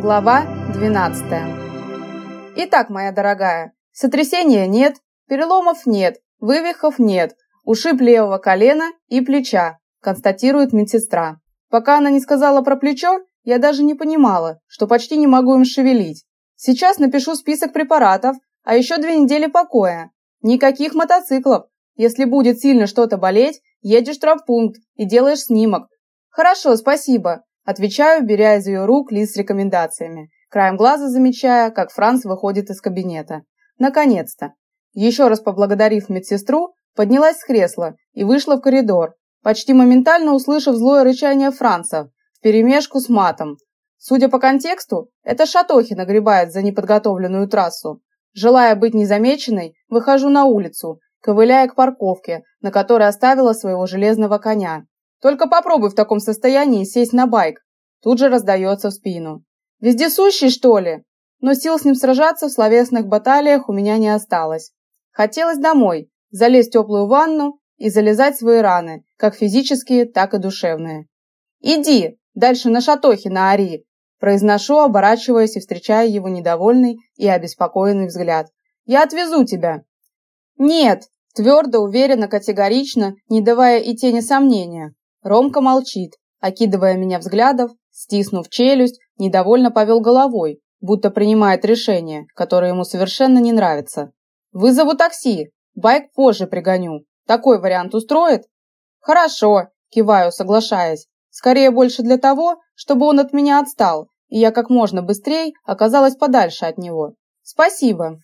Глава 12. Итак, моя дорогая, сотрясения нет, переломов нет, вывихов нет, ушиб левого колена и плеча, констатирует медсестра. Пока она не сказала про плечо, я даже не понимала, что почти не могу им шевелить. Сейчас напишу список препаратов, а еще две недели покоя. Никаких мотоциклов. Если будет сильно что-то болеть, едешь в травмпункт и делаешь снимок. Хорошо, спасибо. Отвечаю, беря из ее рук лист с рекомендациями, краем глаза замечая, как Франц выходит из кабинета. Наконец-то. Еще раз поблагодарив медсестру, поднялась с кресла и вышла в коридор, почти моментально услышав злое рычание Франца вперемешку с матом. Судя по контексту, это Шатохи нагребает за неподготовленную трассу. Желая быть незамеченной, выхожу на улицу, ковыляя к парковке, на которой оставила своего железного коня. Только попробуй в таком состоянии сесть на байк. Тут же раздается в спину. Вездесущий, что ли? Но сил с ним сражаться в словесных баталиях у меня не осталось. Хотелось домой, залезть в теплую ванну и залезать свои раны, как физические, так и душевные. «Иди, дальше на шатохе на Ари!» Произношу, оборачиваясь и встречая его недовольный и обеспокоенный взгляд. «Я отвезу тебя!» «Нет!» Твердо, уверенно, категорично, не давая и тени сомнения. Ромка молчит, окидывая меня взглядов, стиснув челюсть, недовольно повел головой, будто принимает решение, которое ему совершенно не нравится. «Вызову такси, байк позже пригоню. Такой вариант устроит?» «Хорошо», – киваю, соглашаясь. «Скорее больше для того, чтобы он от меня отстал, и я как можно быстрее оказалась подальше от него. Спасибо».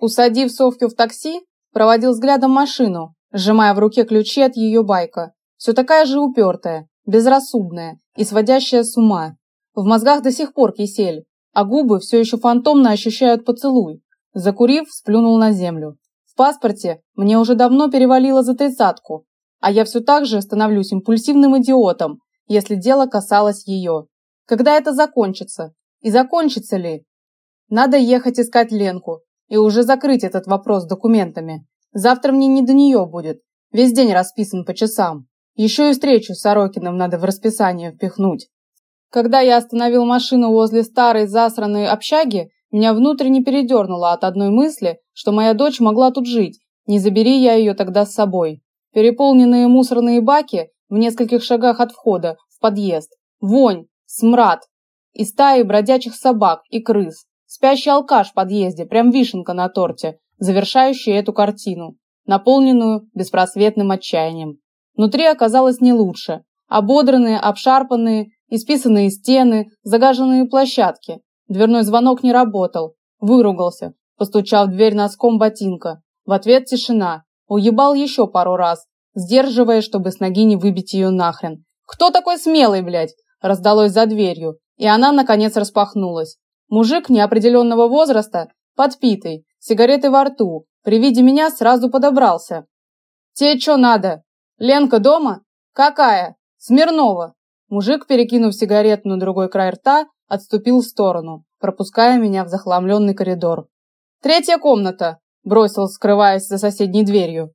Усадив Софью в такси, проводил взглядом машину, сжимая в руке ключи от ее байка. Все такая же упертая, безрассудная и сводящая с ума. В мозгах до сих пор кисель, а губы все еще фантомно ощущают поцелуй. Закурив, сплюнул на землю. В паспорте мне уже давно перевалило за тридцатку, а я все так же становлюсь импульсивным идиотом, если дело касалось ее. Когда это закончится? И закончится ли? Надо ехать искать Ленку и уже закрыть этот вопрос документами. Завтра мне не до нее будет. Весь день расписан по часам. Еще и встречу с Сорокиным надо в расписание впихнуть. Когда я остановил машину возле старой засранной общаги, меня внутренне передернуло от одной мысли, что моя дочь могла тут жить, не забери я ее тогда с собой. Переполненные мусорные баки в нескольких шагах от входа в подъезд, вонь, смрад и стаи бродячих собак и крыс, спящий алкаш в подъезде, прям вишенка на торте, завершающая эту картину, наполненную беспросветным отчаянием. Внутри оказалось не лучше. Ободранные, обшарпанные, исписанные стены, загаженные площадки. Дверной звонок не работал. Выругался, постучав в дверь носком ботинка. В ответ тишина. Уебал еще пару раз, сдерживая, чтобы с ноги не выбить ее нахрен. «Кто такой смелый, блядь?» раздалось за дверью, и она, наконец, распахнулась. Мужик неопределенного возраста, подпитый, сигареты во рту, при виде меня сразу подобрался. «Тебе что надо?» Ленка дома? Какая? Смирнова. Мужик, перекинув сигарету на другой край рта, отступил в сторону, пропуская меня в захламленный коридор. Третья комната, бросил, скрываясь за соседней дверью.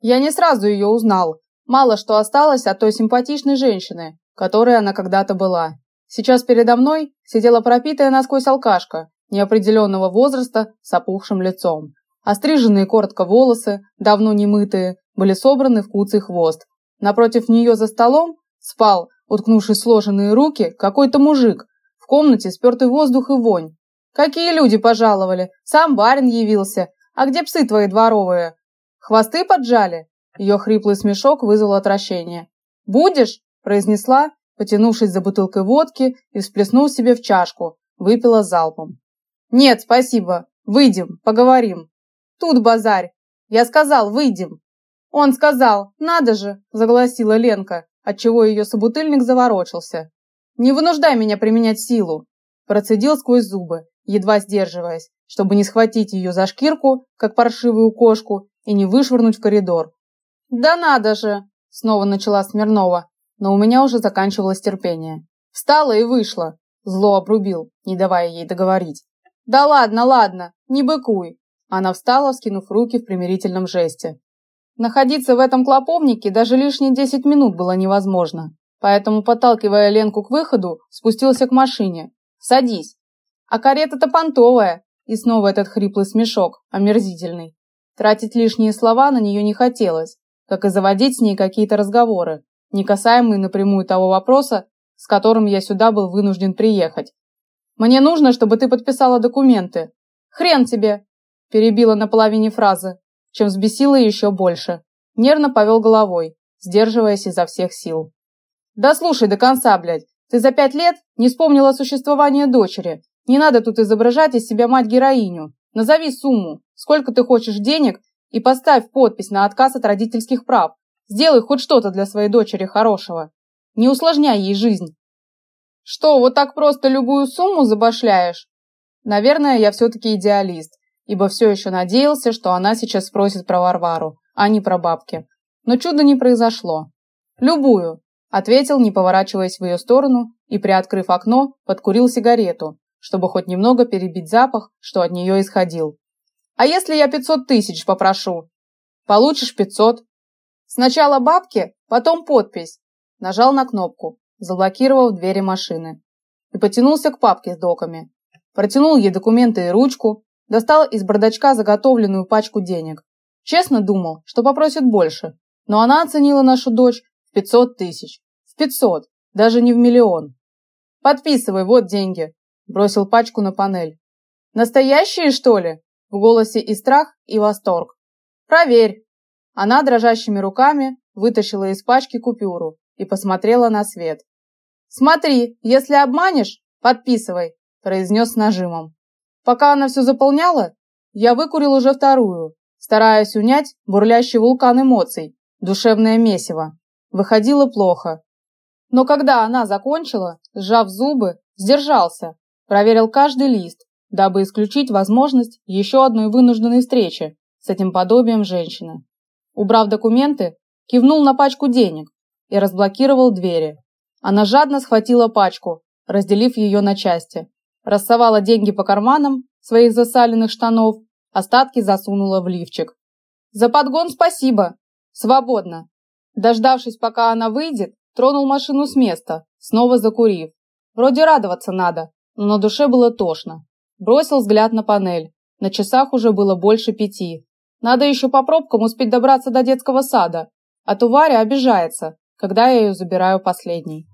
Я не сразу ее узнал. Мало что осталось от той симпатичной женщины, которой она когда-то была. Сейчас передо мной сидела пропитая насквозь алкашка неопределенного возраста с опухшим лицом. Остриженные коротко волосы, давно не мытые, были собраны в куцый хвост. Напротив нее за столом спал, уткнувшись сложенные руки, какой-то мужик. В комнате спертый воздух и вонь. Какие люди пожаловали? Сам барин явился. А где псы твои дворовые? Хвосты поджали? Ее хриплый смешок вызвал отвращение. Будешь? произнесла, потянувшись за бутылкой водки и всплеснув себе в чашку, выпила залпом. Нет, спасибо. Выйдем, поговорим. Тут базарь. Я сказал, выйдем. Он сказал: "Надо же", загласила Ленка, отчего ее собутыльник заворочился. "Не вынуждай меня применять силу", процедил сквозь зубы, едва сдерживаясь, чтобы не схватить ее за шкирку, как паршивую кошку, и не вышвырнуть в коридор. "Да надо же", снова начала Смирнова, но у меня уже заканчивалось терпение. Встала и вышла, зло обрубил, не давая ей договорить. "Да ладно, ладно, не быкуй". Она встала, скинув руки в примирительном жесте. Находиться в этом клоповнике даже лишние 10 минут было невозможно. поэтому, подталкивая Ленку к выходу, спустился к машине. «Садись!» «А карета-то понтовая!» И снова этот хриплый смешок, омерзительный. Тратить лишние слова на нее не хотелось, как и заводить с ней какие-то разговоры, не касаемые напрямую того вопроса, с которым я сюда был вынужден приехать. «Мне нужно, чтобы ты подписала документы». «Хрен тебе!» – перебила на половине фразы, чем взбесила еще больше. Нервно повел головой, сдерживаясь изо всех сил. «Да слушай до конца, блядь. Ты за пять лет не вспомнила существование дочери. Не надо тут изображать из себя мать-героиню. Назови сумму, сколько ты хочешь денег, и поставь подпись на отказ от родительских прав. Сделай хоть что-то для своей дочери хорошего. Не усложняй ей жизнь. Что, вот так просто любую сумму забашляешь? Наверное, я все-таки идеалист, ибо все еще надеялся, что она сейчас спросит про Варвару, а не про бабки. Но чуда не произошло. Любую, ответил, не поворачиваясь в ее сторону, и, приоткрыв окно, подкурил сигарету, чтобы хоть немного перебить запах, что от нее исходил. «А если я пятьсот тысяч попрошу?» «Получишь пятьсот». «Сначала бабки, потом подпись». Нажал на кнопку, заблокировав двери машины. И потянулся к папке с доками. Протянул ей документы и ручку, достал из бардачка заготовленную пачку денег. Честно думал, что попросит больше, но она оценила нашу дочь в пятьсот тысяч. В пятьсот, даже не в миллион. «Подписывай, вот деньги», – бросил пачку на панель. «Настоящие, что ли?» – в голосе и страх, и восторг. «Проверь». Она дрожащими руками вытащила из пачки купюру и посмотрела на свет. «Смотри, если обманешь, подписывай», – произнес нажимом. Пока она все заполняла, я выкурил уже вторую, стараясь унять бурлящий вулкан эмоций, душевное месиво. Выходило плохо. Но когда она закончила, сжав зубы, сдержался, проверил каждый лист, дабы исключить возможность еще одной вынужденной встречи с этим подобием женщины. Убрав документы, кивнул на пачку денег и разблокировал двери. Она жадно схватила пачку, разделив ее на части, рассовала деньги по карманам своих засаленных штанов, остатки засунула в лифчик. «За подгон спасибо! Свободно!» Дождавшись, пока она выйдет, тронул машину с места, снова закурив. Вроде радоваться надо, но на душе было тошно. Бросил взгляд на панель. На часах уже было больше пяти. Надо еще по пробкам успеть добраться до детского сада, а то Варя обижается, когда я ее забираю последней.